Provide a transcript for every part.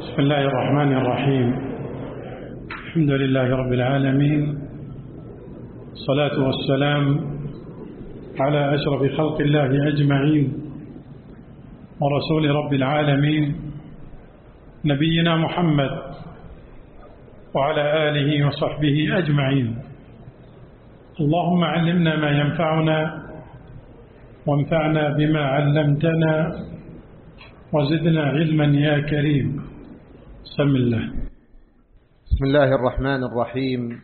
بسم الله الرحمن الرحيم. الحمد لله رب العالمين. الصلاة والسلام على أشرف خلق الله أجمعين ورسول رب العالمين. نبينا محمد وعلى آله وصحبه أجمعين. اللهم علمنا ما ينفعنا وانفعنا بما علمتنا وزدنا علما يا كريم. سم الله. بسم الله الرحمن الرحيم.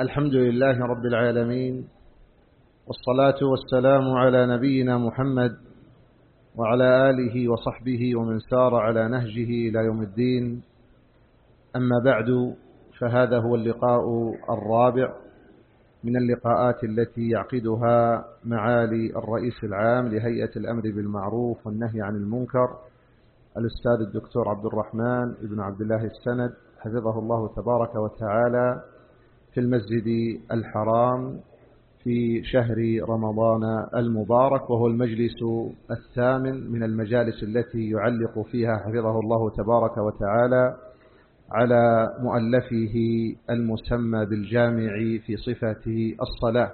الحمد لله رب العالمين. والصلاة والسلام على نبينا محمد وعلى آله وصحبه ومن سار على نهجه إلى يوم الدين. أما بعد فهذا هو اللقاء الرابع من اللقاءات التي يعقدها معالي الرئيس العام لهيئة الأمر بالمعروف والنهي عن المنكر الأستاذ الدكتور عبد الرحمن بن عبد الله السند حفظه الله تبارك وتعالى في المسجد الحرام في شهر رمضان المبارك وهو المجلس الثامن من المجالس التي يعلق فيها حفظه الله تبارك وتعالى على مؤلفه المسمى بالجامع في صفة الصلاة.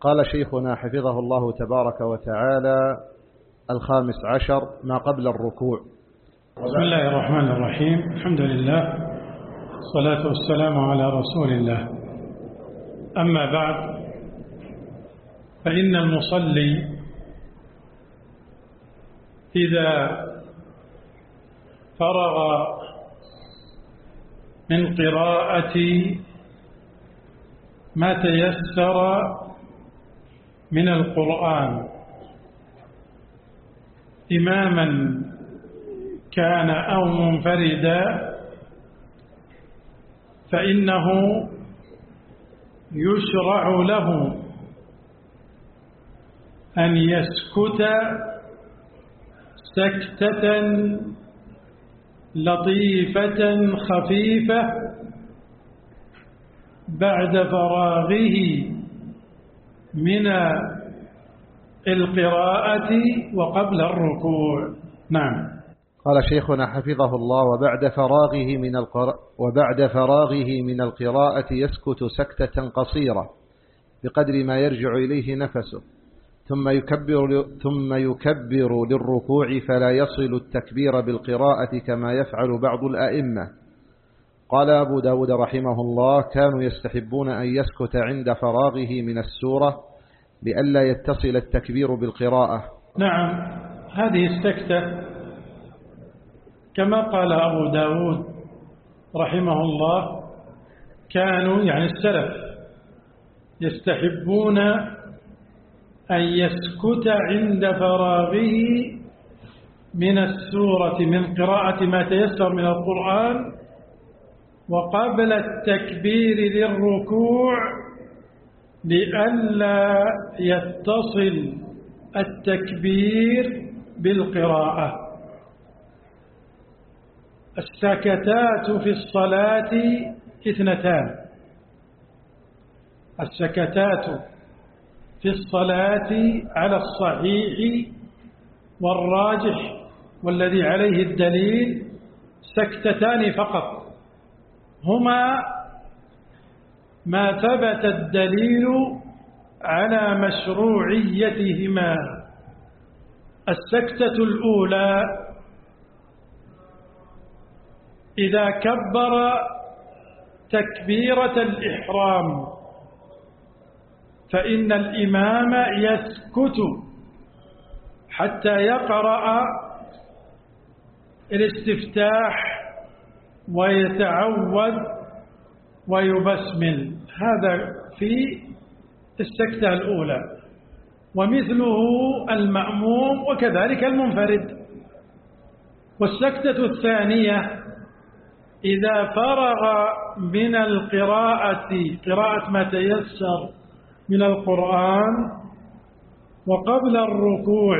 قال شيخنا حفظه الله تبارك وتعالى الخامس عشر ما قبل الركوع. بسم الله الرحمن الرحيم. الحمد لله الصلاة والسلام على رسول الله. أما بعد فإن المصلي إذا فرغ من قراءة ما تيسر من القرآن إماما كان أو منفردا فإنه يشرع له أن يسكت سكتة لطيفة خفيفة بعد فراغه من القراءة وقبل الركوع. نعم. قال شيخنا حفظه الله وبعد فراغه من القراءة وبعد فراغه من القراءة يسكت سكتة قصيرة بقدر ما يرجع إليه نفسه ثم يكبر ثم يكبر للركوع فلا يصل التكبير بالقراءة كما يفعل بعض الأئمة. قال أبو داود رحمه الله كانوا يستحبون أن يسكت عند فراغه من السورة لئلا يتصل التكبير بالقراءة. نعم هذه السكتة كما قال أبو داود رحمه الله كانوا يعني السلف يستحبون أن يسكت عند فراغه من السورة من قراءة ما تيسر من القرآن وقبل التكبير للركوع لئلا يتصل التكبير بالقراءة. السكتات في الصلاة اثنتان. السكتات في الصلاة على الصحيح والراجح والذي عليه الدليل سكتتان فقط. هما ما ثبت الدليل على مشروعيتهما. السكتة الأولى إذا كبر تكبيرة الإحرام فإن الإمام يسكت حتى يقرأ الاستفتاح ويتعوذ ويبسمل. هذا في السكتة الأولى. ومثله المأموم وكذلك المنفرد. والسكتة الثانية إذا فرغ من القراءة قراءة ما تيسر من القرآن وقبل الركوع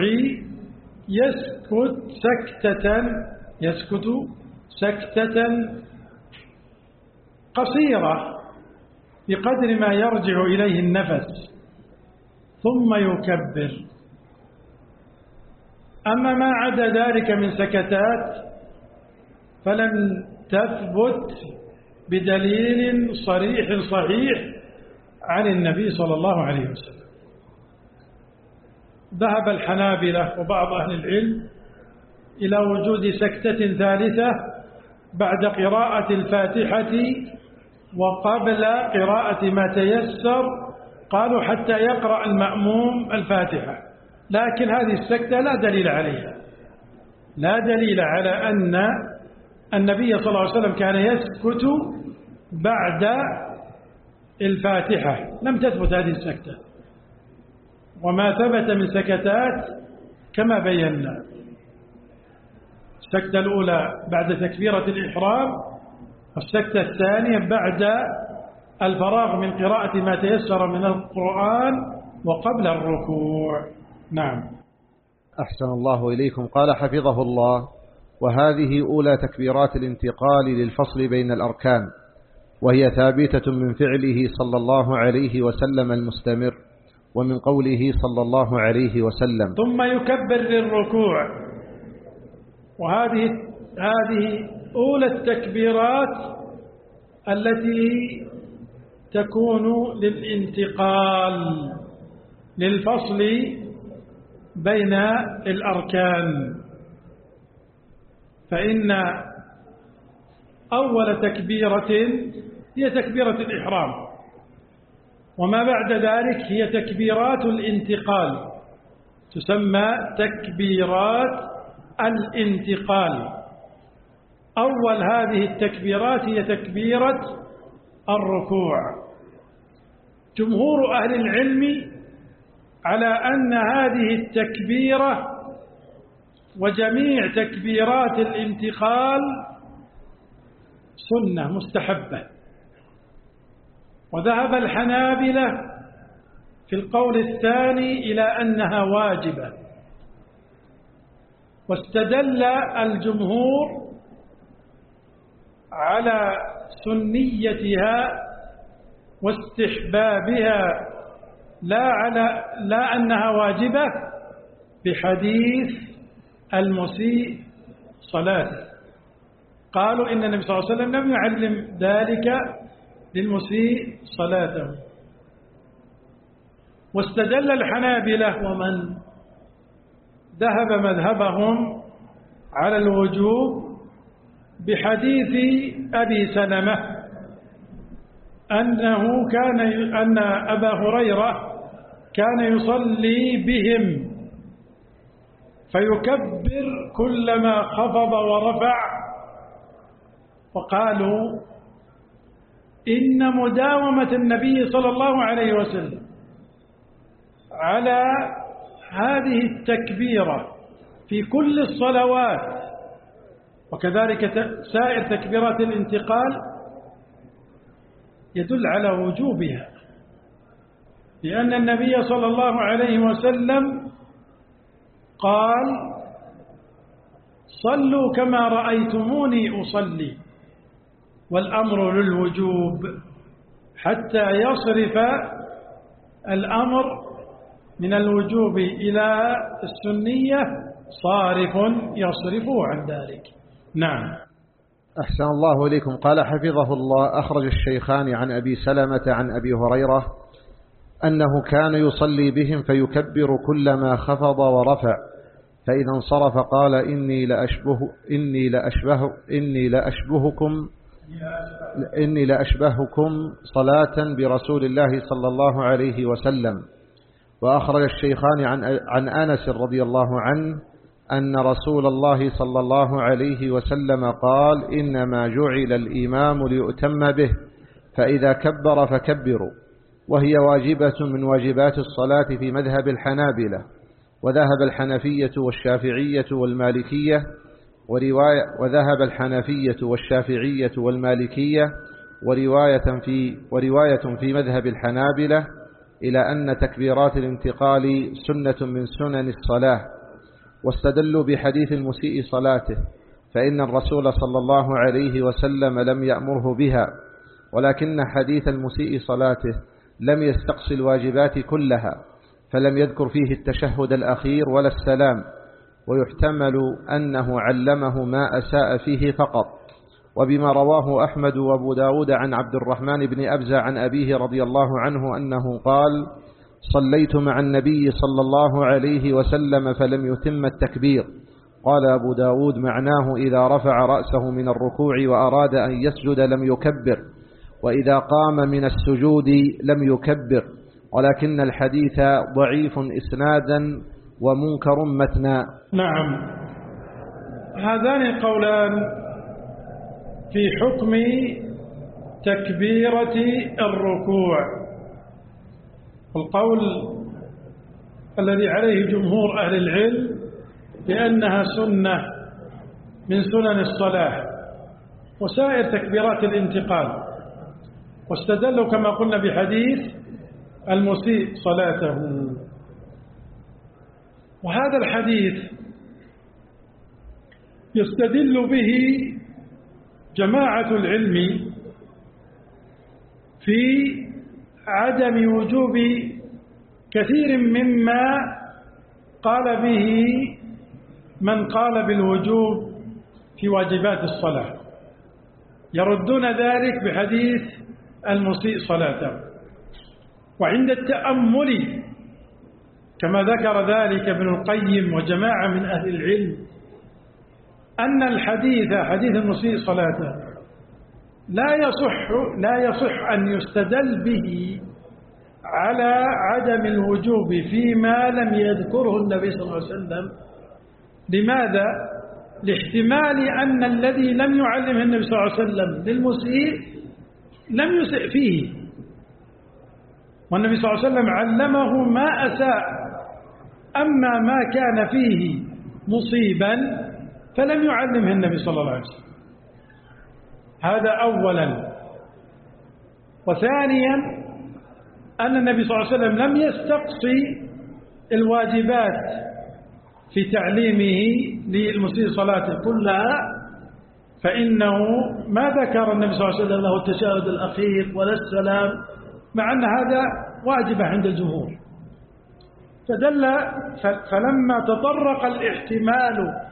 يسكت سكتة يسكت سكتة قصيرة. بقدر ما يرجع إليه النفس ثم يكبر. أما ما عدا ذلك من سكتات فلم تثبت بدليل صريح صحيح عن النبي صلى الله عليه وسلم. ذهب الحنابلة وبعض أهل العلم إلى وجود سكتة ثالثة بعد قراءة الفاتحة وقبل قراءة ما تيسر قالوا حتى يقرأ المأموم الفاتحة. لكن هذه السكتة لا دليل عليها. لا دليل على أن النبي صلى الله عليه وسلم كان يسكت بعد الفاتحة. لم تثبت هذه السكتة. وما ثبت من سكتات كما بينا. السكتة الأولى بعد تكبيرة الإحرام والسكتة الثانية بعد الفراغ من قراءة ما تيسر من القرآن وقبل الركوع. نعم. أحسن الله إليكم. قال حفظه الله وهذه أولى تكبيرات الانتقال للفصل بين الأركان وهي ثابتة من فعله صلى الله عليه وسلم المستمر ومن قوله صلى الله عليه وسلم. ثم يكبر للركوع. وهذه هذه أولى التكبيرات التي تكون للانتقال للفصل بين الأركان. فإن أول تكبيرة هي تكبيرة الإحرام وما بعد ذلك هي تكبيرات الانتقال تسمى تكبيرات الانتقال. أول هذه التكبيرات هي تكبيرة الركوع. جمهور أهل العلم على أن هذه التكبيرة وجميع تكبيرات الانتقال سنة مستحبة. وذهب الحنابلة في القول الثاني إلى أنها واجبة. واستدل الجمهور على سنيتها واستحبابها لا على لا أنها واجبة بحديث المسيء صلاته. قالوا إن النبي صلى الله عليه وسلم لم يعلم ذلك للمسيء صلاته. واستدل الحنابلة ومن ذهب مذهبهم على الوجوب بحديث أبي سلمة أنه كان أن أبا هريرة كان يصلي بهم فيكبر كلما خفض ورفع وقالوا إن مداومة النبي صلى الله عليه وسلم على هذه التكبيرة في كل الصلوات وكذلك سائر تكبيرات الانتقال يدل على وجوبها. لأن النبي صلى الله عليه وسلم قال صلوا كما رأيتموني أصلي والأمر للوجوب حتى يصرف الأمر من الوجوب إلى السنية صارف يصرفه عن ذلك. نعم. أحسن الله إليكم. قال حفظه الله. أخرج الشيخان عن أبي سلمة عن أبي هريرة أنه كان يصلي بهم فيكبر كلما خفض ورفع. فإذا انصرف قال إني لأشبه إني لأشبه إني لأشبهكم إني لأشبهكم صلاة برسول الله صلى الله عليه وسلم. وأخرج الشيخان عن, عن أنس رضي الله عنه أن رسول الله صلى الله عليه وسلم قال إنما جعل الإمام ليؤتم به فإذا كبر فكبروا وهي واجبة من واجبات الصلاة في مذهب الحنابلة وذهب الحنفية والشافعية والمالكية ورواية وذهب الحنفية والشافعية والمالكية ورواية في ورواية في مذهب الحنابلة إلى أن تكبيرات الانتقال سنة من سنن الصلاة. واستدلوا بحديث المسيء صلاته فإن الرسول صلى الله عليه وسلم لم يأمره بها ولكن حديث المسيء صلاته لم يستقصي الواجبات كلها فلم يذكر فيه التشهد الأخير ولا السلام ويحتمل أنه علمه ما أساء فيه فقط. وبما رواه أحمد وأبو داود عن عبد الرحمن بن أبزة عن أبيه رضي الله عنه أنه قال صليت مع النبي صلى الله عليه وسلم فلم يتم التكبير. قال أبو داود معناه إذا رفع رأسه من الركوع وأراد أن يسجد لم يكبر وإذا قام من السجود لم يكبر ولكن الحديث ضعيف إسنادا ومنكر متنا. نعم. هذان القولان في حكم تكبيرة الركوع. القول الذي عليه جمهور أهل العلم بأنها سنة من سنن الصلاة وسائر تكبيرات الانتقال. واستدلوا كما قلنا بحديث المسيء صلاته. وهذا الحديث يستدل به جماعة العلم في عدم وجوب كثير مما قال به من قال بالوجوب في واجبات الصلاة. يردون ذلك بحديث المسيء صلاته. وعند التأمل كما ذكر ذلك ابن القيم وجماعة من أهل العلم أن الحديث حديث المسيء صلاته لا يصح لا يصح أن يستدل به على عدم الوجوب فيما لم يذكره النبي صلى الله عليه وسلم. لماذا؟ لاحتمال أن الذي لم يعلمه النبي صلى الله عليه وسلم للمسيء لم يسئ فيه. والنبي صلى الله عليه وسلم علمه ما أساء. أما ما كان فيه مصيبا فلم يعلمه النبي صلى الله عليه وسلم. هذا أولا. وثانيا أن النبي صلى الله عليه وسلم لم يستقصي الواجبات في تعليمه للمسيء صلاته كلها فإنه ما ذكر النبي صلى الله عليه وسلم له التشهد الأخير ولا السلام مع أن هذا واجبة عند الجمهور. فدل فلما تطرق الاحتمال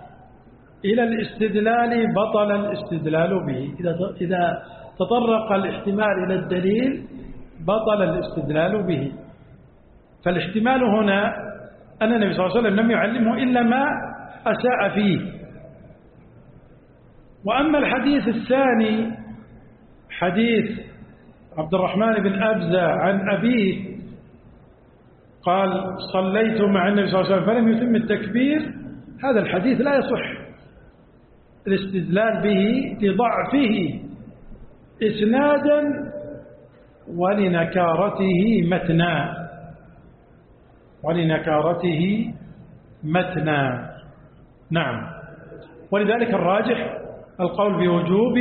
إلى الاستدلال بطل الاستدلال به. إذا تطرق الاحتمال إلى الدليل بطل الاستدلال به. فالاحتمال هنا أن النبي صلى الله عليه وسلم لم يعلمه إلا ما أساء فيه. وأما الحديث الثاني حديث عبد الرحمن بن أبزة عن أبيه قال صليت مع النبي صلى الله عليه وسلم فلم يتم التكبير. هذا الحديث لا يصح. الاستدلال به لضعفه إسنادا ولنكارته متنا. ولنكارته متنا. نعم. ولذلك الراجح القول بوجوب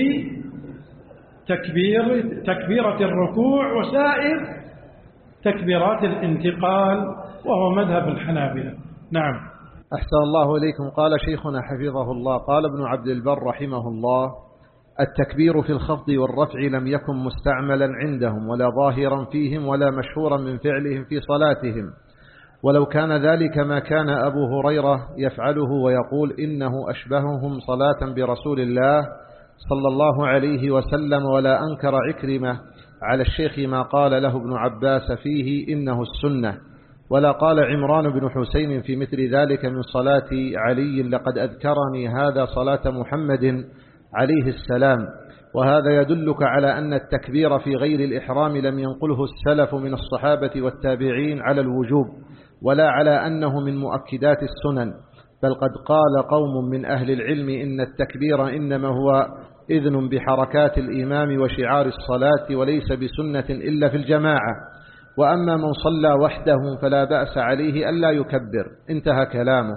تكبير تكبيرة الركوع وسائر تكبيرات الانتقال وهو مذهب الحنابلة. نعم. أحسن الله إليكم. قال شيخنا حفظه الله قال ابن عبد البر رحمه الله التكبير في الخفض والرفع لم يكن مستعملا عندهم ولا ظاهرا فيهم ولا مشهورا من فعلهم في صلاتهم. ولو كان ذلك ما كان أبو هريرة يفعله ويقول إنه أشبههم صلاة برسول الله صلى الله عليه وسلم ولا أنكر عكرمة على الشيخ ما قال له ابن عباس فيه إنه السنة. ولا قال عمران بن حسين في مثل ذلك من صلاة علي لقد أذكرني هذا صلاة محمد عليه السلام وهذا يدلك على أن التكبير في غير الإحرام لم ينقله السلف من الصحابة والتابعين على الوجوب ولا على أنه من مؤكدات السنن بل قد قال قوم من أهل العلم إن التكبير إنما هو إذن بحركات الإمام وشعار الصلاة وليس بسنة إلا في الجماعة. وأما من صلى وحده فلا بأس عليه ألا يكبر. انتهى كلامه.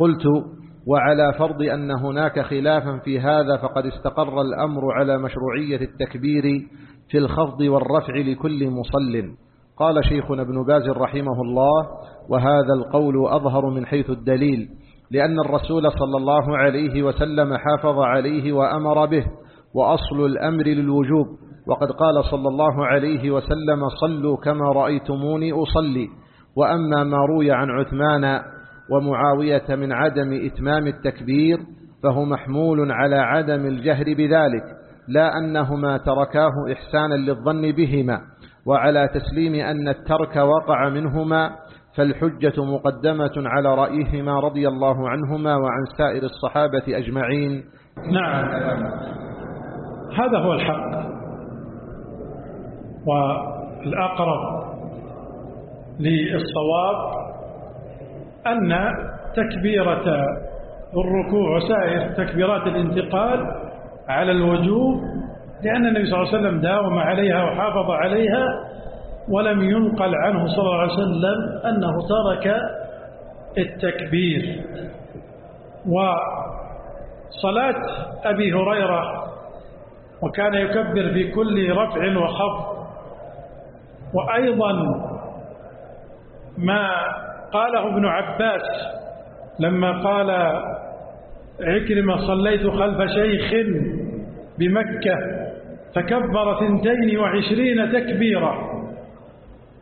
قلت وعلى فرض أن هناك خلافا في هذا فقد استقر الأمر على مشروعية التكبير في الخفض والرفع لكل مصل. قال شيخنا ابن باز رحمه الله وهذا القول أظهر من حيث الدليل لأن الرسول صلى الله عليه وسلم حافظ عليه وأمر به وأصل الأمر للوجوب. وقد قال صلى الله عليه وسلم صلوا كما رأيتموني أصلي. وأما ما روي عن عثمان ومعاوية من عدم إتمام التكبير فهو محمول على عدم الجهر بذلك لا أنهما تركاه إحسانا للظن بهما. وعلى تسليم أن الترك وقع منهما فالحجة مقدمة على رأيهما رضي الله عنهما وعن سائر الصحابة أجمعين. نعم. هذا هو الحق. والأقرب للصواب أن تكبيرة الركوع وسائر تكبيرات الانتقال على الوجوب لأن النبي صلى الله عليه وسلم داوم عليها وحافظ عليها ولم ينقل عنه صلى الله عليه وسلم أنه ترك التكبير. وصلاة أبي هريرة وكان يكبر في كل رفع وخفض وأيضا ما قاله ابن عباس لما قال عكرمة صليت خلف شيخ بمكة فكبر ثنتين وعشرين تكبيرا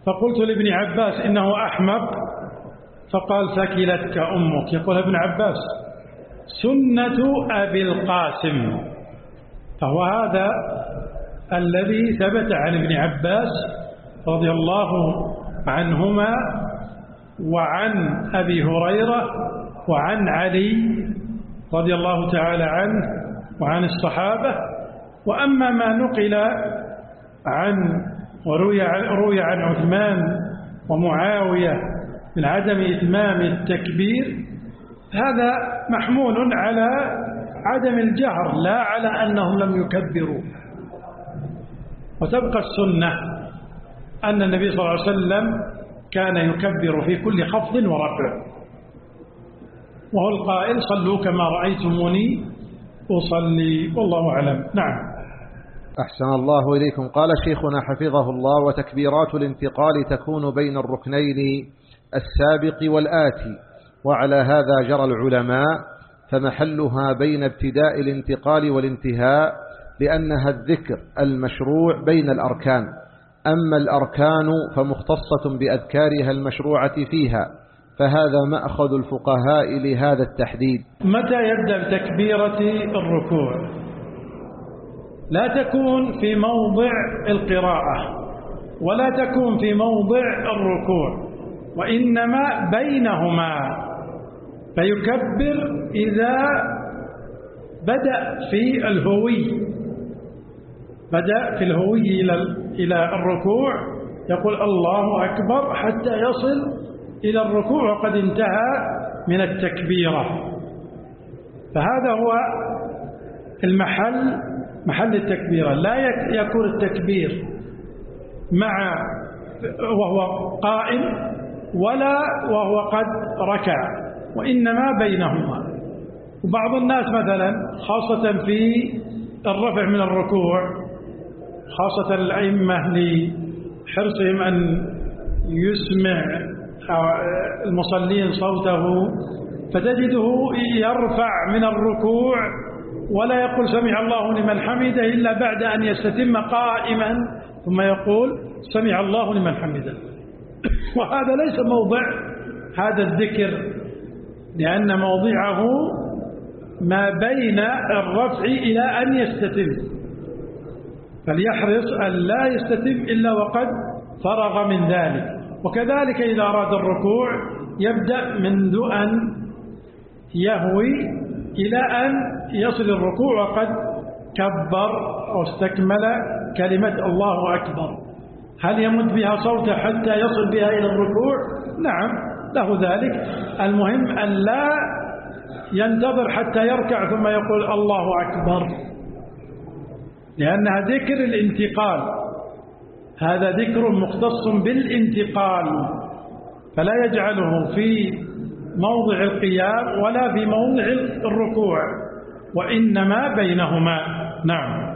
فقلت لابن عباس إنه أحمق. فقال ثكلتك أمك. يقول ابن عباس سنة أبي القاسم. فهو هذا الذي ثبت عن ابن عباس رضي الله عنهما وعن أبي هريرة وعن علي رضي الله تعالى عنه وعن الصحابة. وأما ما نقل عن وروي روي عن عثمان ومعاوية من عدم إتمام التكبير هذا محمول على عدم الجهر لا على أنهم لم يكبروا. وتبقى السنة. أن النبي صلى الله عليه وسلم كان يكبر في كل خفض ورفع. وهو القائل صلوا كما رأيتموني أصلي. والله أعلم. نعم. أحسن الله إليكم. قال شيخنا حفظه الله وتكبيرات الانتقال تكون بين الركنين السابق والآتي وعلى هذا جرى العلماء فمحلها بين ابتداء الانتقال والانتهاء لأنها الذكر المشروع بين الأركان. أما الأركان فمختصة بأذكارها المشروعة فيها فهذا مأخذ الفقهاء لهذا التحديد. متى يبدأ بتكبيرة الركوع؟ لا تكون في موضع القراءة ولا تكون في موضع الركوع وإنما بينهما. فيكبر إذا بدأ في الهوي. بدأ في الهوي إلى الركوع. يقول الله أكبر حتى يصل إلى الركوع وقد انتهى من التكبيرة. فهذا هو المحل محل التكبيرة. لا يكون التكبير مع وهو قائم ولا وهو قد ركع وإنما بينهما. وبعض الناس مثلا خاصة في الرفع من الركوع خاصة الأئمة لحرصهم أن يسمع المصلين صوته فتجده يرفع من الركوع ولا يقول سمع الله لمن حمده إلا بعد أن يستتم قائما ثم يقول سمع الله لمن حمده. وهذا ليس موضع هذا الذكر لأن موضعه ما بين الرفع إلى أن يستتم. فليحرص أن لا يستتم إلا وقد فرغ من ذلك. وكذلك إذا أراد الركوع يبدأ منذ أن يهوي إلى أن يصل الركوع وقد كبر واستكمل كلمة الله أكبر. هل يمد بها صوته حتى يصل بها إلى الركوع؟ نعم له ذلك. المهم أن لا ينتظر حتى يركع ثم يقول الله أكبر. لأنها ذكر الانتقال. هذا ذكر مختص بالانتقال. فلا يجعله في موضع القيام ولا في موضع الركوع وإنما بينهما. نعم.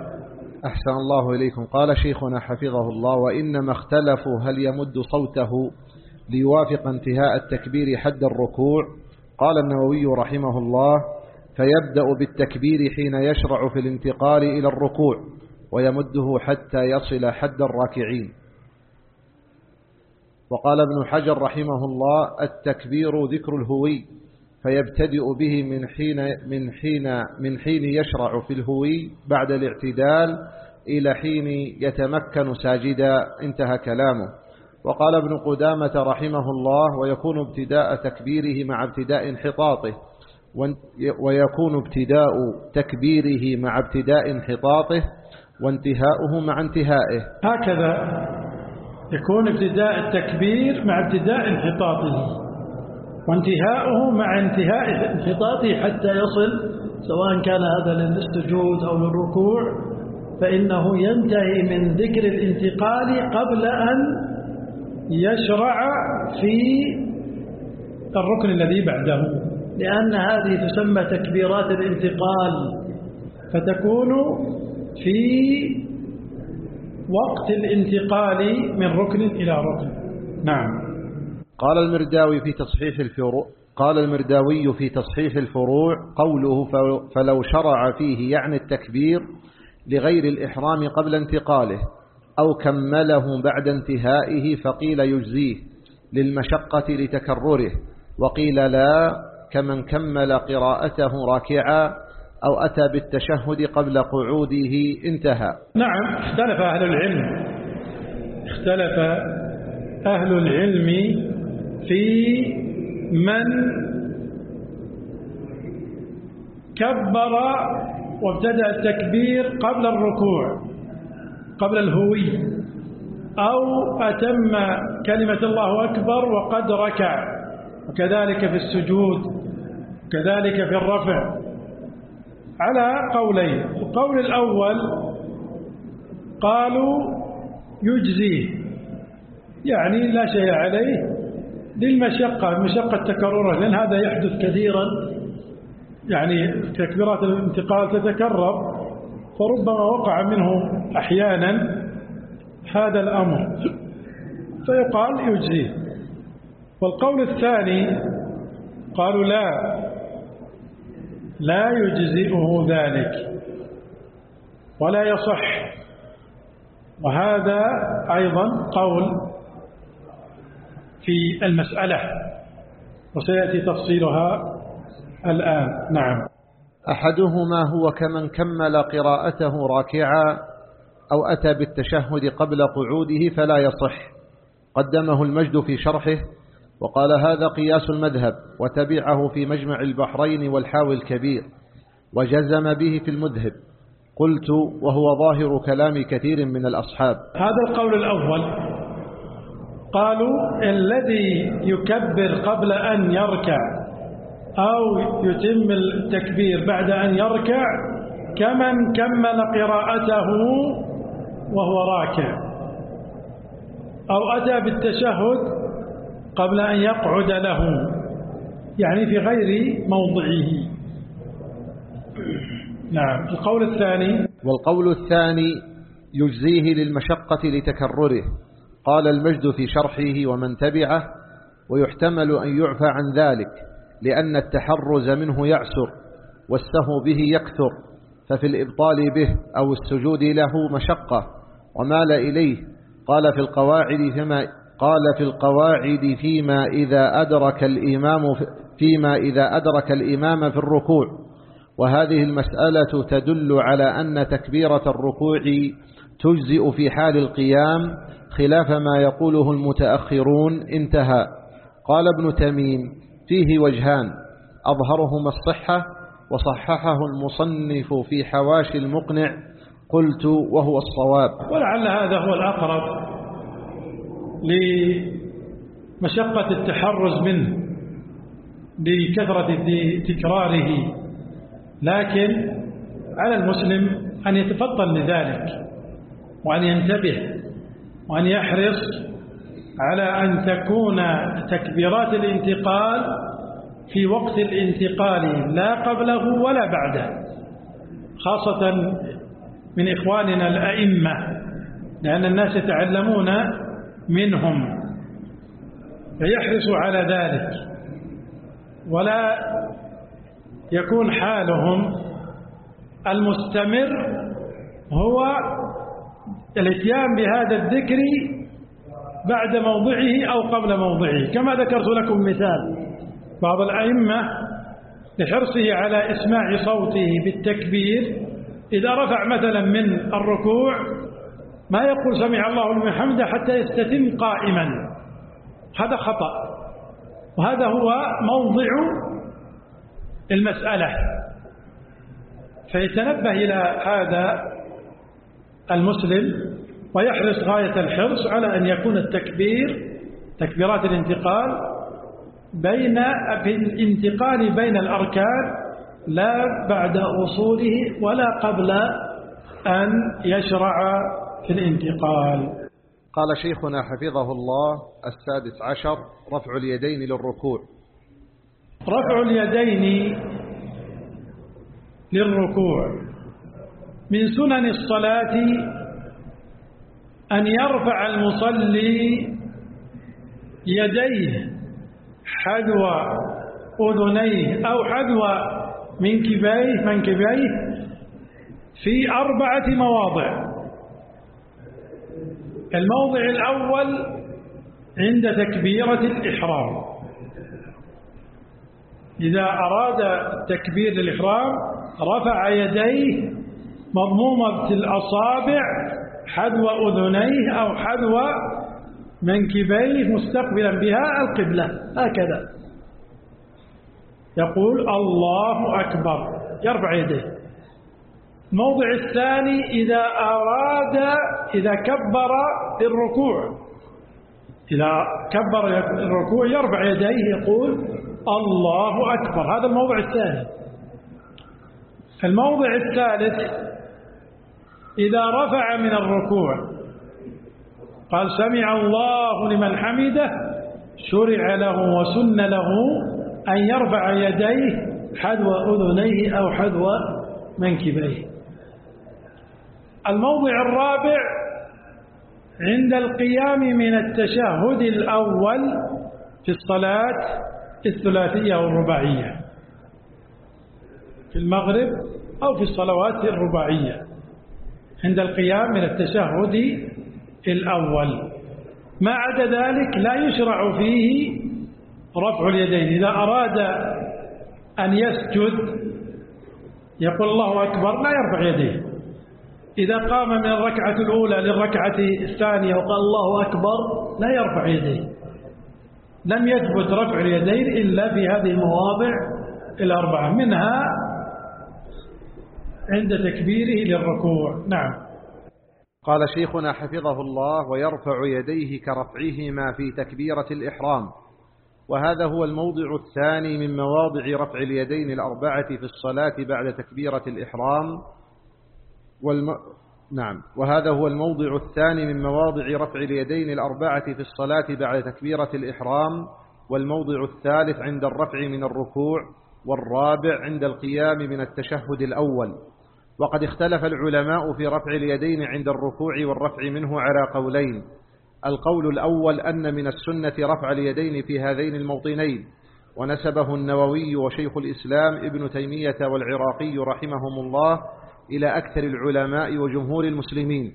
أحسن الله إليكم. قال شيخنا حفظه الله وإنما اختلفوا هل يمد صوته ليوافق انتهاء التكبير حد الركوع؟ قال النووي رحمه الله فيبدأ بالتكبير حين يشرع في الانتقال إلى الركوع ويمده حتى يصل حد الراكعين. وقال ابن حجر رحمه الله التكبير ذكر الهوي فيبتدئ به من حين من حين من حين يشرع في الهوي بعد الاعتدال إلى حين يتمكن ساجدا. انتهى كلامه. وقال ابن قدامة رحمه الله ويكون ابتداء تكبيره مع ابتداء انحطاطه. ويكون ابتداء تكبيره مع ابتداء انحطاطه وانتهاؤه مع انتهائه. هكذا يكون ابتداء التكبير مع ابتداء انحطاطه وانتهاؤه مع انتهاء انحطاطه حتى يصل سواء كان هذا للسجود أو للركوع فإنه ينتهي من ذكر الانتقال قبل أن يشرع في الركن الذي بعده. لأن هذه تسمى تكبيرات الانتقال فتكون في وقت الانتقال من ركن إلى ركن. نعم. قال المرداوي في تصحيح الفروع قال المرداوي في تصحيح الفروع قوله فلو شرع فيه يعني التكبير لغير الإحرام قبل انتقاله أو كمله بعد انتهائه فقيل يجزيه للمشقة لتكرره وقيل لا كمن كمل قراءته راكعا أو أتى بالتشهد قبل قعوده انتهى. نعم اختلف أهل العلم. اختلف أهل العلم في من كبر وابتدأ التكبير قبل الركوع قبل الهوي أو أتم كلمة الله أكبر وقد ركع. وكذلك في السجود. كذلك في الرفع. على قولين. القول الأول قالوا يجزيه يعني لا شيء عليه للمشقة. مشقة تكرره لأن هذا يحدث كثيرا. يعني تكبيرات الانتقال تتكرر. فربما وقع منه أحيانا هذا الأمر. فيقال يجزيه والقول الثاني قالوا لا. لا يجزئه ذلك ولا يصح. وهذا أيضا قول في المسألة وسيأتي تفصيلها الآن. نعم. أحدهما هو كمن كمل قراءته راكعا أو أتى بالتشهد قبل قعوده فلا يصح. قدمه المجد في شرحه وقال هذا قياس المذهب وتبعه في مجمع البحرين والحاوي الكبير وجزم به في المذهب. قلت وهو ظاهر كلام كثير من الأصحاب. هذا القول الأول. قالوا الذي يكبر قبل أن يركع أو يتم التكبير بعد أن يركع كمن كمل قراءته وهو راكع. أو أتى بالتشهد قبل أن يقعد له يعني في غير موضعه. نعم. القول الثاني. والقول الثاني يجزيه للمشقة لتكرره. قال المجد في شرحه ومن تبعه ويحتمل أن يعفى عن ذلك لأن التحرز منه يعسر والسهو به يكثر ففي الإبطال به أو السجود له مشقة. ومال إليه. قال في القواعد فيما قال في القواعد فيما إذا أدرك الإمام فيما إذا أدرك الإمام في الركوع. وهذه المسألة تدل على أن تكبيرة الركوع تجزئ في حال القيام خلاف ما يقوله المتأخرون انتهى. قال ابن تميم فيه وجهان أظهرهما الصحة وصححه المصنف في حواشي المقنع قلت وهو الصواب. ولعل هذا هو الأقرب لمشقة التحرز منه لكثرة تكراره. لكن على المسلم أن يتفضل لذلك وأن ينتبه وأن يحرص على أن تكون تكبيرات الانتقال في وقت الانتقال لا قبله ولا بعده خاصة من إخواننا الأئمة لأن الناس يتعلمون منهم فيحرص على ذلك ولا يكون حالهم المستمر هو الاتيان بهذا الذكر بعد موضعه أو قبل موضعه. كما ذكرت لكم مثال بعض الأئمة لحرصه على إسماع صوته بالتكبير إذا رفع مثلا من الركوع ما يقول سمع الله لمن حمده حتى يستتم قائما. هذا خطأ. وهذا هو موضع المسألة. فيتنبه إلى هذا المسلم ويحرص غاية الحرص على أن يكون التكبير تكبيرات الانتقال بين في الانتقال بين الأركان لا بعد وصوله ولا قبل أن يشرع في الانتقال. قال شيخنا حفظه الله السادس عشر رفع اليدين للركوع. رفع اليدين للركوع. من سنن الصلاة أن يرفع المصلي يديه حذو أذنيه أو حذو منكبيه منكبيه في أربعة مواضع. الموضع الأول عند تكبيرة الإحرام. إذا أراد التكبير للإحرام رفع يديه مضمومة الأصابع حذو أذنيه أو حذو منكبيه مستقبلا بها القبلة. هكذا. يقول الله أكبر. يرفع يديه. الموضع الثاني إذا أراد إذا كبر الركوع. إذا كبر الركوع يرفع يديه يقول الله أكبر. هذا الموضع الثاني. الموضع الثالث إذا رفع من الركوع قال سمع الله لمن حمده شرع له وسن له أن يرفع يديه حذو أذنيه أو حذو منكبيه. الموضع الرابع عند القيام من التشهد الأول في الصلاة الثلاثية والرباعية. في المغرب أو في الصلوات الرباعية. عند القيام من التشهد الأول. ما عدا ذلك لا يشرع فيه رفع اليدين. إذا أراد أن يسجد يقول الله أكبر لا يرفع يديه. إذا قام من الركعة الأولى للركعة الثانية وقال الله أكبر لا يرفع يديه. لم يثبت رفع اليدين إلا في هذه المواضع الأربعة. منها عند تكبيره للركوع. نعم. قال شيخنا حفظه الله ويرفع يديه كرفعهما في تكبيرة الإحرام. وهذا هو الموضع الثاني من مواضع رفع اليدين الأربعة في الصلاة بعد تكبيرة الإحرام. والم... نعم. وهذا هو الموضع الثاني من مواضع رفع اليدين الأربعة في الصلاة بعد تكبيرة الإحرام والموضع الثالث عند الرفع من الركوع والرابع عند القيام من التشهد الأول. وقد اختلف العلماء في رفع اليدين عند الركوع والرفع منه على قولين. القول الأول أن من السنة رفع اليدين في هذين الموطنين. ونسبه النووي وشيخ الإسلام ابن تيمية والعراقي رحمهم الله إلى أكثر العلماء وجمهور المسلمين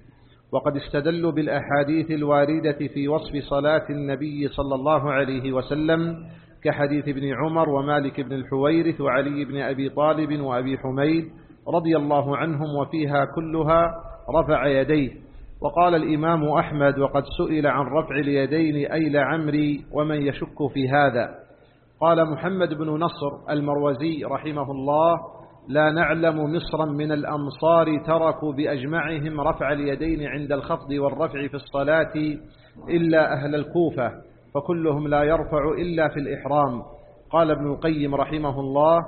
وقد استدلوا بالأحاديث الواردة في وصف صلاة النبي صلى الله عليه وسلم كحديث ابن عمر ومالك بن الحويرث وعلي بن أبي طالب وأبي حميد رضي الله عنهم وفيها كلها رفع يديه. وقال الإمام أحمد وقد سئل عن رفع اليدين أي لعمري ومن يشك في هذا قال محمد بن نصر المروزي رحمه الله لا نعلم مصرا من الأمصار تركوا بأجمعهم رفع اليدين عند الخفض والرفع في الصلاة إلا أهل الكوفة فكلهم لا يرفع إلا في الإحرام. قال ابن القيم رحمه الله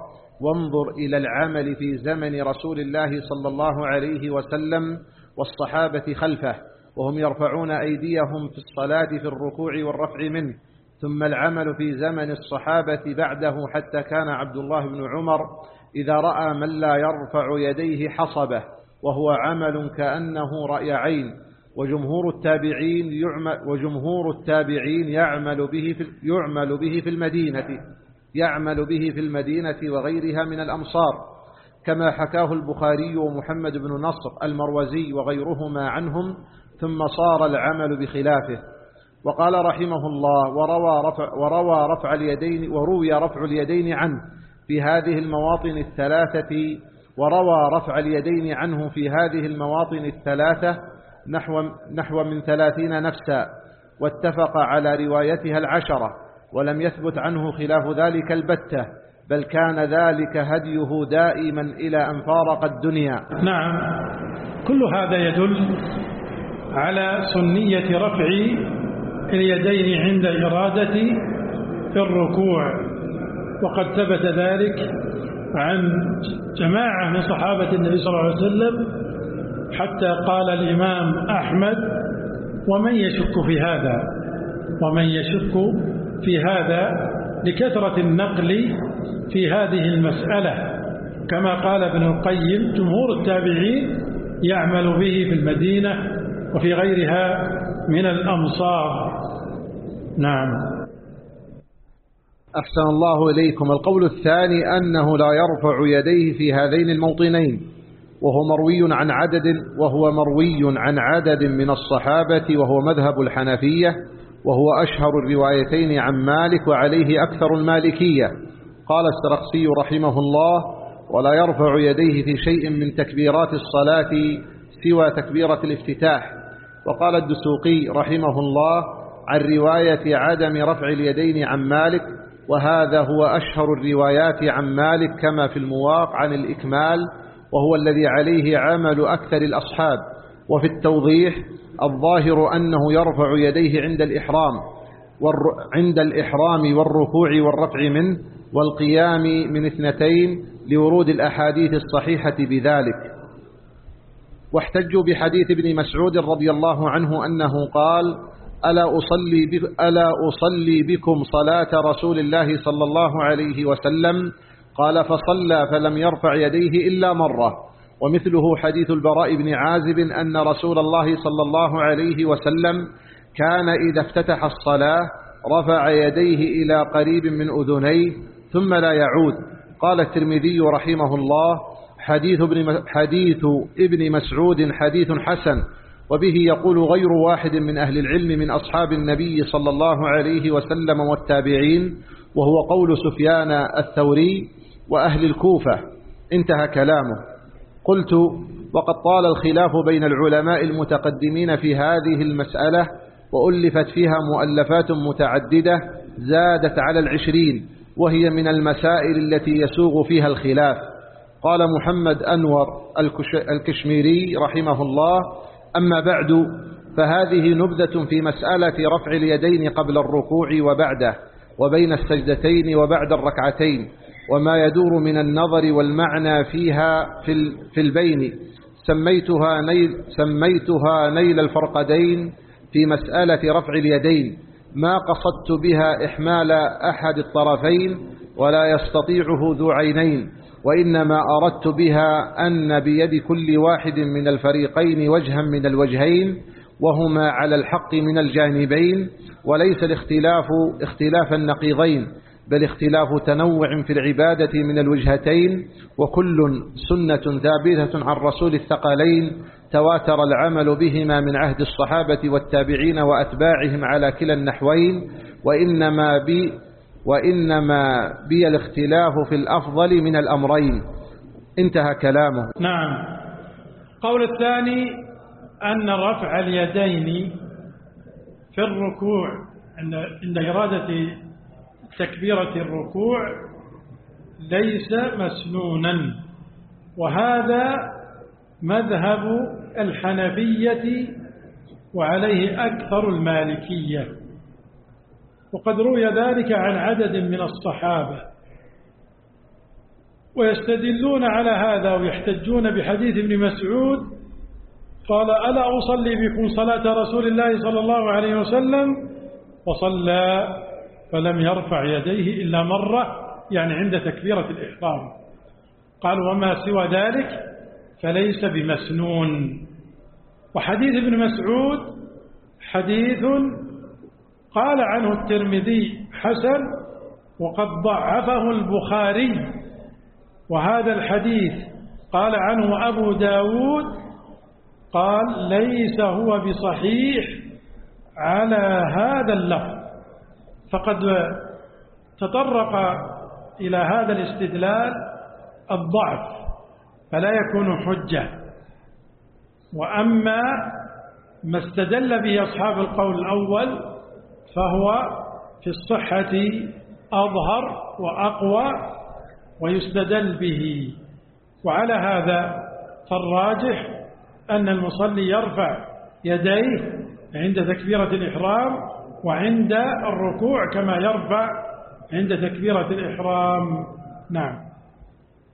وانظر إلى العمل في زمن رسول الله صلى الله عليه وسلم والصحابة خلفه وهم يرفعون أيديهم في الصلاة في الركوع والرفع منه. ثم العمل في زمن الصحابة بعده حتى كان عبد الله بن عمر إذا رأى من لا يرفع يديه حصبه وهو عمل كأنه رأي عين وجمهور التابعين يعمل وجمهور التابعين يعمل به في يعمل به في المدينة يعمل به في المدينة وغيرها من الأمصار. كما حكاه البخاري ومحمد بن نصر المروزي وغيرهما عنهم ثم صار العمل بخلافه. وقال رحمه الله وروى رفع, وروى رفع اليدين وروي رفع اليدين عنه في هذه المواطن الثلاثة وروى رفع اليدين عنه في هذه المواطن الثلاثة نحو, نحو من ثلاثين نفسا واتفق على روايتها العشرة ولم يثبت عنه خلاف ذلك البتة بل كان ذلك هديه دائما إلى أن فارق الدنيا. نعم. كل هذا يدل على سنية رفع اليدين عند إرادة الركوع. وقد ثبت ذلك عن جماعة من صحابة النبي صلى الله عليه وسلم حتى قال الإمام أحمد ومن يشك في هذا؟ ومن يشك في هذا لكثرة النقل في هذه المسألة كما قال ابن القيم جمهور التابعين يعمل به في المدينة وفي غيرها من الأمصار. نعم. أحسن الله إليكم. القول الثاني أنه لا يرفع يديه في هذين الموطنين وهو مروي عن عدد وهو مروي عن عدد من الصحابة وهو مذهب الحنفية وهو أشهر الروايتين عن مالك وعليه أكثر المالكية. قال السرقسي رحمه الله ولا يرفع يديه في شيء من تكبيرات الصلاة سوى تكبيرة الافتتاح وقال الدسوقي رحمه الله عن رواية عدم رفع اليدين عن مالك وهذا هو أشهر الروايات عن مالك كما في المواق عن الإكمال وهو الذي عليه عمل أكثر الأصحاب. وفي التوضيح الظاهر أنه يرفع يديه عند الإحرام عند الإحرام والركوع والرفع منه والقيام من اثنتين لورود الأحاديث الصحيحة بذلك. واحتجوا بحديث ابن مسعود رضي الله عنه أنه قال ألا أصلي, ألا أصلي بكم صلاة رسول الله صلى الله عليه وسلم؟ قال فصلى فلم يرفع يديه إلا مرة. ومثله حديث البراء بن عازب أن رسول الله صلى الله عليه وسلم كان إذا افتتح الصلاة رفع يديه إلى قريب من أذنيه ثم لا يعود. قال الترمذي رحمه الله حديث ابن, حديث ابن مسعود حديث حسن. وبه يقول غير واحد من أهل العلم من أصحاب النبي صلى الله عليه وسلم والتابعين وهو قول سفيان الثوري وأهل الكوفة. انتهى كلامه. قلت وقد طال الخلاف بين العلماء المتقدمين في هذه المسألة وألفت فيها مؤلفات متعددة زادت على العشرين وهي من المسائل التي يسوغ فيها الخلاف. قال محمد أنور الكشميري رحمه الله أما بعد فهذه نبذة في مسألة رفع اليدين قبل الركوع وبعده وبين السجدتين وبعد الركعتين وما يدور من النظر والمعنى فيها في, في البين. سميتها نيل, سميتها نيل الفرقدين في مسألة رفع اليدين. ما قصدت بها إخمال أحد الطرفين ولا يستطيعه ذو عينين. وإنما أردت بها أن بيد كل واحد من الفريقين وجها من الوجهين وهما على الحق من الجانبين وليس الاختلاف اختلاف النقيضين بل اختلاف تنوع في العبادة من الوجهتين وكل سنة ثابتة عن رسول الثقلين تواتر العمل بهما من عهد الصحابة والتابعين وأتباعهم على كلا النحوين وإنما بي وإنما بي الاختلاف في الأفضل من الأمرين. انتهى كلامه. نعم. قول الثاني أن رفع اليدين في الركوع عند إرادة تكبيرة الركوع ليس مسنونا. وهذا مذهب الحنفية وعليه أكثر المالكية. وقد روي ذلك عن عدد من الصحابة. ويستدلون على هذا ويحتجون بحديث ابن مسعود قال ألا أصلي بكم صلاة رسول الله صلى الله عليه وسلم؟ وصلى فلم يرفع يديه إلا مرة يعني عند تكبيرة الإحرام. قال وما سوى ذلك؟ فليس بمسنون. وحديث ابن مسعود حديث قال عنه الترمذي حسن وقد ضعفه البخاري. وهذا الحديث قال عنه أبو داود قال ليس هو بصحيح على هذا اللفظ. فقد تطرق إلى هذا الاستدلال الضعف فلا يكون حجة. وأما ما استدل به أصحاب القول الأول فهو في الصحة أظهر وأقوى ويستدل به. وعلى هذا فالراجح أن المصلي يرفع يديه عند تكبيرة الإحرام وعند الركوع كما يرفع عند تكبيرة الإحرام. نعم.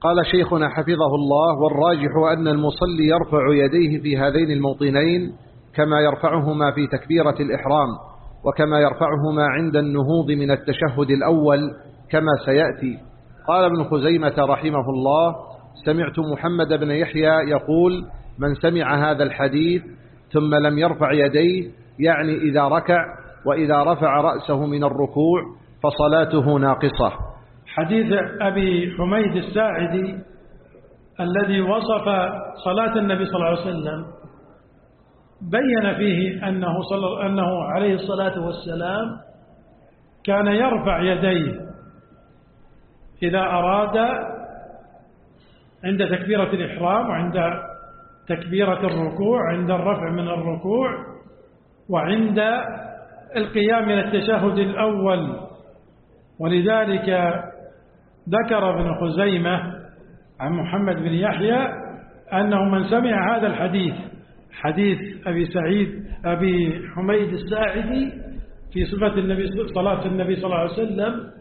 قال شيخنا حفظه الله والراجح أن المصلي يرفع يديه في هذين الموطنين كما يرفعهما في تكبيرة الإحرام. وكما يرفعهما عند النهوض من التشهد الأول كما سيأتي. قال ابن خزيمة رحمه الله سمعت محمد بن يحيى يقول من سمع هذا الحديث ثم لم يرفع يديه يعني إذا ركع وإذا رفع رأسه من الركوع فصلاته ناقصة. حديث أبي حميد الساعدي الذي وصف صلاة النبي صلى الله عليه وسلم بين فيه أنه, صلى أنه عليه الصلاة والسلام كان يرفع يديه إذا أراد عند تكبيرة الإحرام وعند تكبيرة الركوع عند الرفع من الركوع وعند القيام من التشهد الأول. ولذلك ذكر ابن خزيمة عن محمد بن يحيى أنه من سمع هذا الحديث. حديث أبي سعيد أبي حميد الساعدي في صفة النبي صلاة النبي صلى الله عليه وسلم.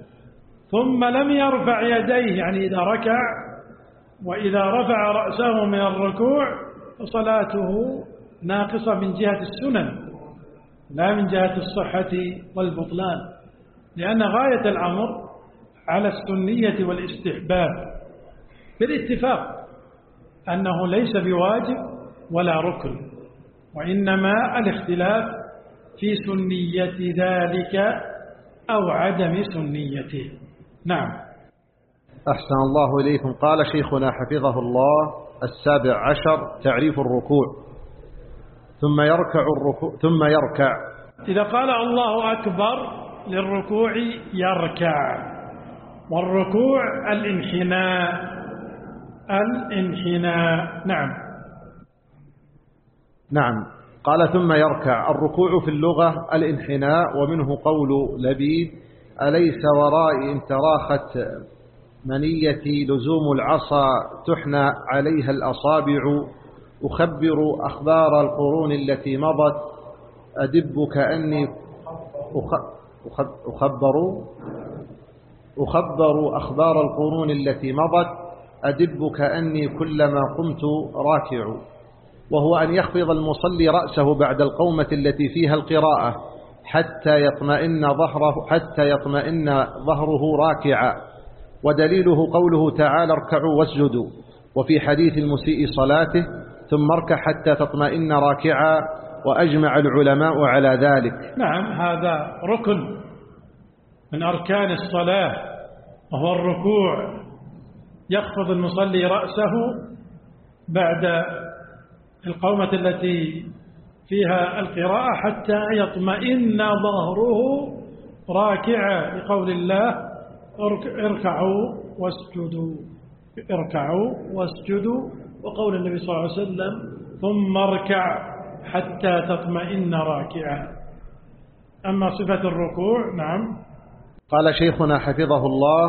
ثم لم يرفع يديه يعني إذا ركع وإذا رفع رأسه من الركوع فصلاته ناقصة من جهة السنن لا من جهة الصحة والبطلان لأن غاية الأمر على السنية والاستحباب. بالاتفاق أنه ليس بواجب ولا ركن. وإنما الاختلاف في سنية ذلك أو عدم سنيته. نعم. أحسن الله إليكم. قال شيخنا حفظه الله السابع عشر تعريف الركوع. ثم يركع الركوع ثم يركع. إذا قال الله أكبر للركوع يركع. والركوع الانحناء. الانحناء. نعم. نعم. قال ثم يركع. الركوع في اللغة الانحناء ومنه قول لبيد أليس ورائي إن تراخت منيتي لزوم العصا تحنى عليها الأصابع؟ أخبر أخبار القرون التي مضت أدب كأني أخبر أخبر أخبار القرون التي مضت أدب كأني كلما قمت راكع. وهو أن يخفض المصلي رأسه بعد القومة التي فيها القراءة حتى يطمئن ظهره حتى يطمئن ظهره راكعا. ودليله قوله تعالى اركعوا واسجدوا. وفي حديث المسيء صلاته ثم اركع حتى تطمئن راكعا. وأجمع العلماء على ذلك. نعم هذا ركن من أركان الصلاة وهو الركوع. يخفض المصلي رأسه بعد القومة التي فيها القراءة حتى يطمئن ظهره راكعا لقول الله اركعوا واسجدوا اركعوا واسجدوا وقول النبي صلى الله عليه وسلم ثم اركع حتى تطمئن راكعا. أما صفة الركوع نعم. قال شيخنا حفظه الله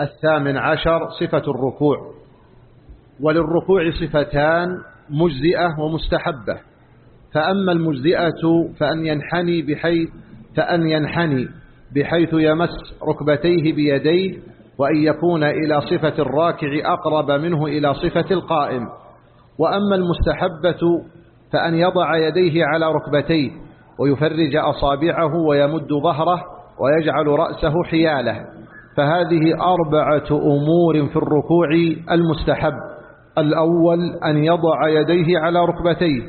الثامن عشر صفة الركوع. وللركوع صفتان مجزئة ومستحبة. فأما المجزئة فأن ينحني بحيث فأن ينحني بحيث يمس ركبتيه بيديه وأن يكون إلى صفة الراكع أقرب منه إلى صفة القائم. وأما المستحبة فأن يضع يديه على ركبتيه ويفرج أصابعه ويمد ظهره ويجعل رأسه حيالة. فهذه أربعة أمور في الركوع المستحب. الأول أن يضع يديه على ركبتيه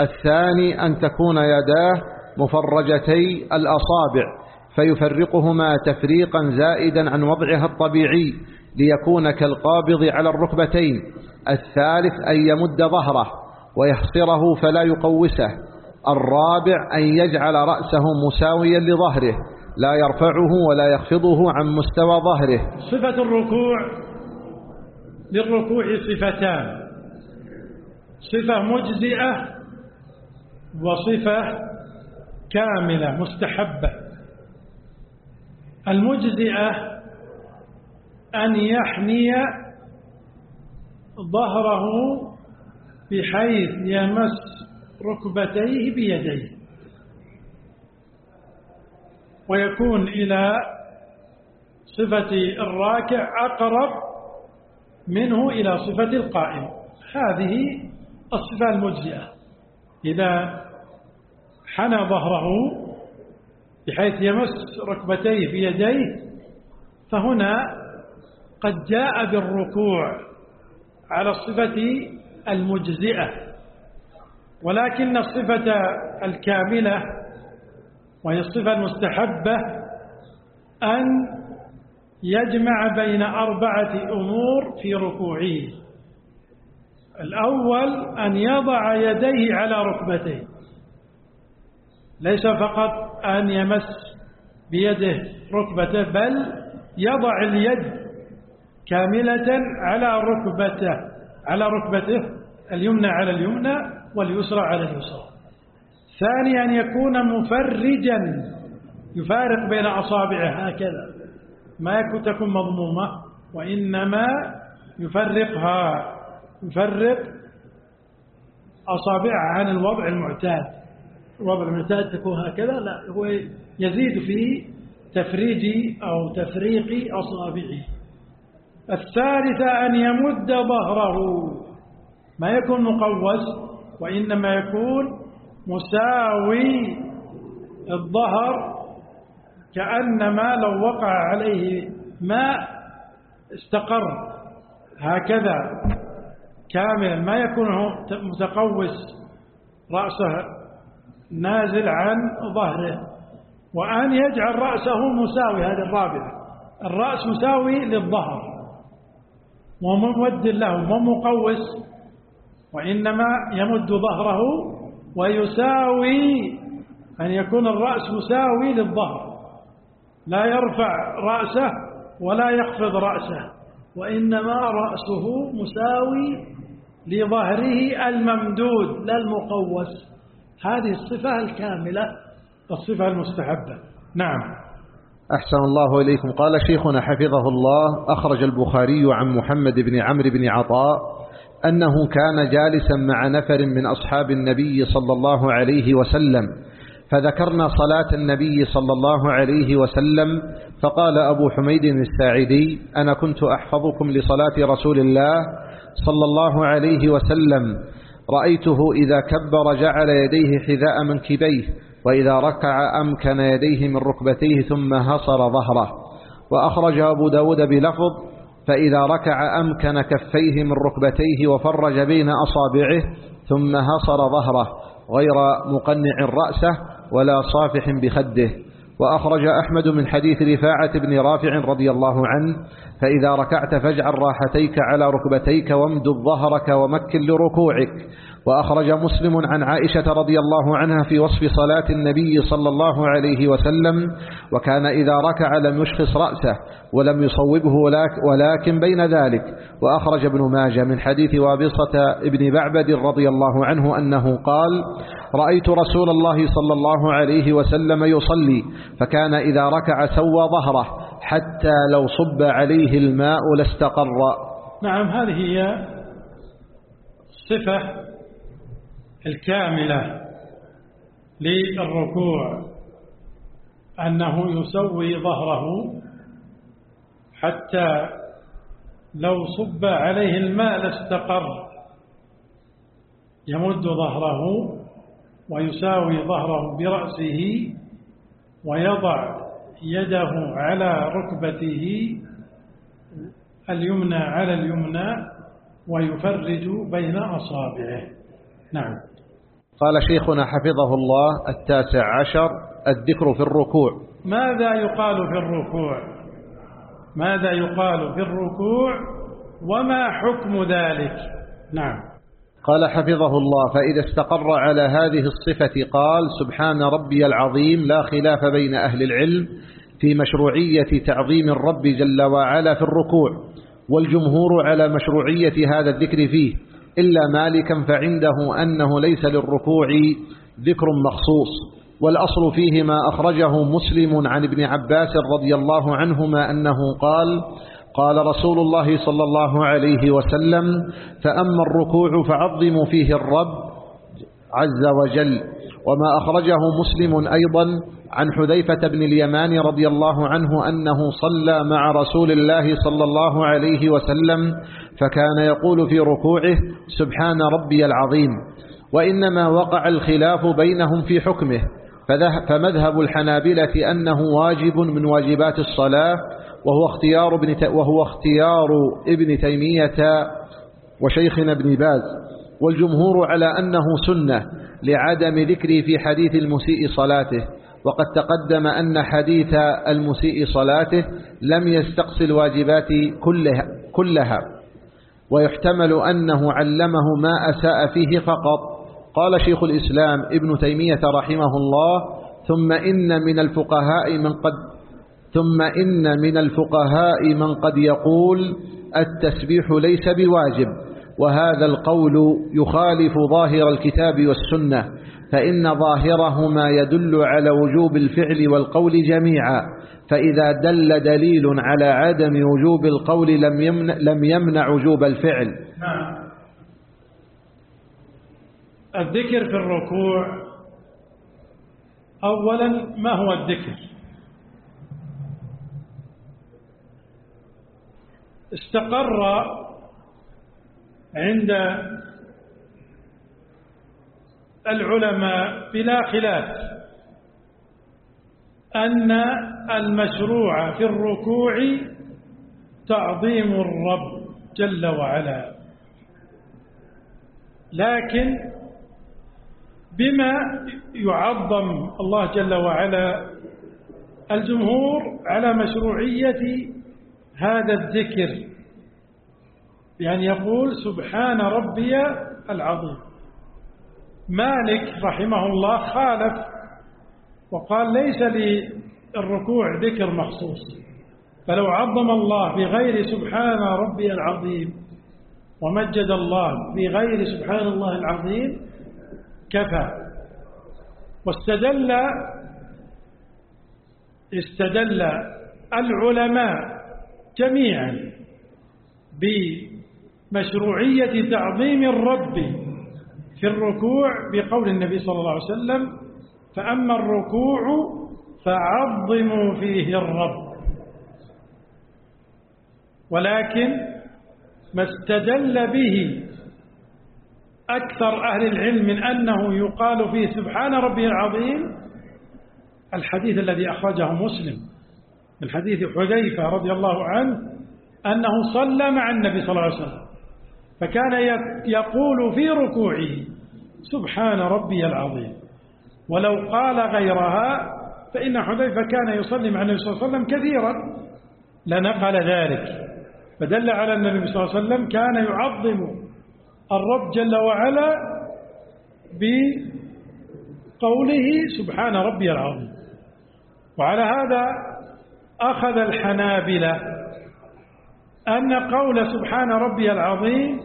الثاني أن تكون يداه مفرجتي الأصابع فيفرقهما تفريقا زائدا عن وضعها الطبيعي ليكون كالقابض على الركبتين الثالث أن يمد ظهره ويحصره فلا يقوسه الرابع أن يجعل رأسه مساويا لظهره لا يرفعه ولا يخفضه عن مستوى ظهره. صفة الركوع للركوع صفتان. صفة مجزئة وصفة كاملة مستحبة. المجزئة أن يحني ظهره بحيث يمس ركبتيه بيديه. ويكون إلى صفة الراكع أقرب منه إلى صفة القائم. هذه الصفة المجزئة. إذا حنى ظهره بحيث يمس ركبتيه بيديه فهنا قد جاء بالركوع على الصفة المجزئة. ولكن الصفة الكاملة وهي الصفة المستحبة أن يجمع بين أربعة أمور في ركوعه. الأول أن يضع يديه على ركبتيه. ليس فقط أن يمس بيده ركبته بل يضع اليد كاملة على ركبته على ركبته اليمنى على اليمنى واليسرى على اليسرى. ثانيا أن يكون مفرجا يفارق بين أصابعه هكذا. ما تكون مضمومة وإنما يفرقها يفرق أصابعها عن الوضع المعتاد. الوضع المعتاد تكون هكذا لا هو يزيد في تفريج أو تفريق أصابعه. الثالثة أن يمد ظهره. ما يكون مقوس وإنما يكون مساوي الظهر كأنما لو وقع عليه ماء استقر. هكذا كاملا ما يكون متقوس رأسه نازل عن ظهره وأن يجعل رأسه مساوي هذا الرابع الرأس مساوي للظهر وممد له ومقوس وإنما يمد ظهره ويساوي أن يكون الرأس مساوي للظهر. لا يرفع رأسه ولا يخفض رأسه وإنما رأسه مساوي لظهره الممدود لا المقوس. هذه الصفة الكاملة الصفة المستحبة. نعم. أحسن الله إليكم. قال شيخنا حفظه الله أخرج البخاري عن محمد بن عمرو بن عطاء أنه كان جالسا مع نفر من أصحاب النبي صلى الله عليه وسلم فذكرنا صلاة النبي صلى الله عليه وسلم فقال أبو حميد الساعدي أنا كنت أحفظكم لصلاة رسول الله صلى الله عليه وسلم رأيته إذا كبر جعل يديه حذاء منكبيه وإذا ركع أمكن يديه من ركبتيه ثم هصر ظهره. وأخرج أبو داود بلفظ فإذا ركع أمكن كفيه من ركبتيه وفرج بين أصابعه ثم هصر ظهره غير مقنع رأسه ولا صافح بخده. وأخرج أحمد من حديث رفاعة بن رافع رضي الله عنه فإذا ركعت فاجعل راحتيك على ركبتيك وامدد ظهرك ومكن لركوعك. وأخرج مسلم عن عائشة رضي الله عنها في وصف صلاة النبي صلى الله عليه وسلم وكان إذا ركع لم يشخص رأسه ولم يصوبه ولكن بين ذلك. وأخرج ابن ماجه من حديث وابصة ابن بعبد رضي الله عنه أنه قال رأيت رسول الله صلى الله عليه وسلم يصلي فكان إذا ركع سوى ظهره حتى لو صب عليه الماء لاستقر. نعم هذه هي صفة الكاملة للركوع أنه يسوي ظهره حتى لو صب عليه الماء لاستقر. يمد ظهره ويساوي ظهره برأسه ويضع يده على ركبته اليمنى على اليمنى ويفرج بين أصابعه. نعم. قال شيخنا حفظه الله التاسع عشر الذكر في الركوع. ماذا يقال في الركوع؟ ماذا يقال في الركوع؟ وما حكم ذلك؟ نعم. قال حفظه الله فإذا استقر على هذه الصفة قال سبحان ربي العظيم لا خلاف بين أهل العلم في مشروعية تعظيم الرب جل وعلا في الركوع والجمهور على مشروعية هذا الذكر فيه. إلا مالكا فعنده أنه ليس للركوع ذكر مخصوص والأصل فيه ما أخرجه مسلم عن ابن عباس رضي الله عنهما أنه قال قال رسول الله صلى الله عليه وسلم فأما الركوع فعظموا فيه الرب عز وجل. وما أخرجه مسلم أيضا عن حذيفة بن اليمان رضي الله عنه أنه صلى مع رسول الله صلى الله عليه وسلم فكان يقول في ركوعه سبحان ربي العظيم وإنما وقع الخلاف بينهم في حكمه فمذهب الحنابلة أنه واجب من واجبات الصلاة وهو اختيار ابن وهو اختيار ابن تيمية وشيخنا ابن باز والجمهور على أنه سنة لعدم ذكره في حديث المسيء صلاته. وقد تقدم أن حديث المسيء صلاته لم يستقصي الواجبات كلها, كلها. ويحتمل أنه علمه ما أساء فيه فقط. قال شيخ الإسلام ابن تيمية رحمه الله ثم إن من الفقهاء من قد ثم إن من الفقهاء من قد يقول التسبيح ليس بواجب وهذا القول يخالف ظاهر الكتاب والسنة فإن ظاهرهما يدل على وجوب الفعل والقول جميعا فإذا دل دليل على عدم وجوب القول لم يمنع, لم يمنع وجوب الفعل. نعم. الذكر في الركوع أولا ما هو الذكر؟ استقر عند العلماء بلا خلاف أن المشروع في الركوع تعظيم الرب جل وعلا. لكن بما يعظم الله جل وعلا الجمهور على مشروعية هذا الذكر يعني يقول سبحان ربي العظيم. مالك رحمه الله خالف وقال ليس للركوع ذكر مخصوص فلو عظم الله بغير سبحان ربي العظيم ومجد الله بغير سبحان الله العظيم كفى. واستدل استدل العلماء جميعا بمشروعية تعظيم الرب في الركوع بقول النبي صلى الله عليه وسلم فأما الركوع فعظموا فيه الرب. ولكن ما استدل به أكثر أهل العلم من أنه يقال فيه سبحان ربي العظيم الحديث الذي أخرجه مسلم من حديث حذيفة رضي الله عنه أنه صلى مع النبي صلى الله عليه وسلم فكان يقول في ركوعه سبحان ربي العظيم. ولو قال غيرها فإن حذيفة كان يصلي مع النبي صلى الله عليه وسلم كثيرا. لنقل ذلك. فدل على أن النبي صلى الله عليه وسلم كان يعظم الرب جل وعلا بقوله سبحان ربي العظيم. وعلى هذا أخذ الحنابلة أن قول سبحان ربي العظيم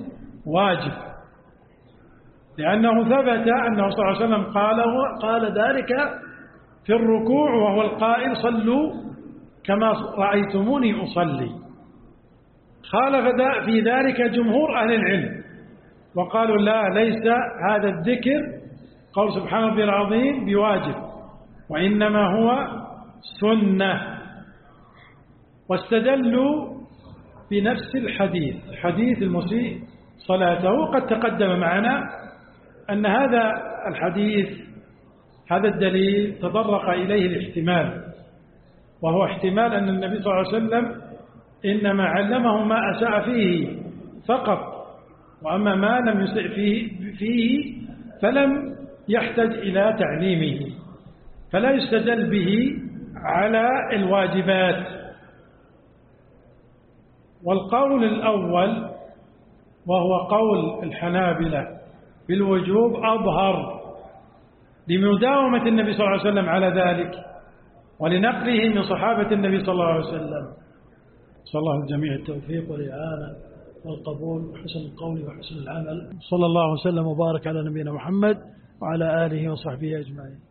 واجب. لأنه ثبت أنه صلى الله عليه وسلم قال, قال ذلك في الركوع وهو القائل صلوا كما رأيتموني أصلي. خالف في ذلك جمهور أهل العلم. وقالوا لا ليس هذا الذكر. قول سبحان ربي العظيم بواجب. وإنما هو سنة. واستدلوا بنفس الحديث. حديث المسيء صلاته. قد تقدم معنا أن هذا الحديث هذا الدليل تطرق إليه الاحتمال وهو احتمال أن النبي صلى الله عليه وسلم إنما علمه ما أساء فيه فقط وأما ما لم يسئ فيه, فيه فلم يحتج إلى تعليمه فلا يستدل به على الواجبات. والقول الأول وهو قول الحنابلة بالوجوب أظهر لمداومة النبي صلى الله عليه وسلم على ذلك ولنقله من صحابة النبي صلى الله عليه وسلم. صلى الله الجميع التوفيق والإعانة والقبول وحسن القول وحسن العمل. صلى الله وسلم وبارك على نبينا محمد وعلى آله وصحبه أجمعين.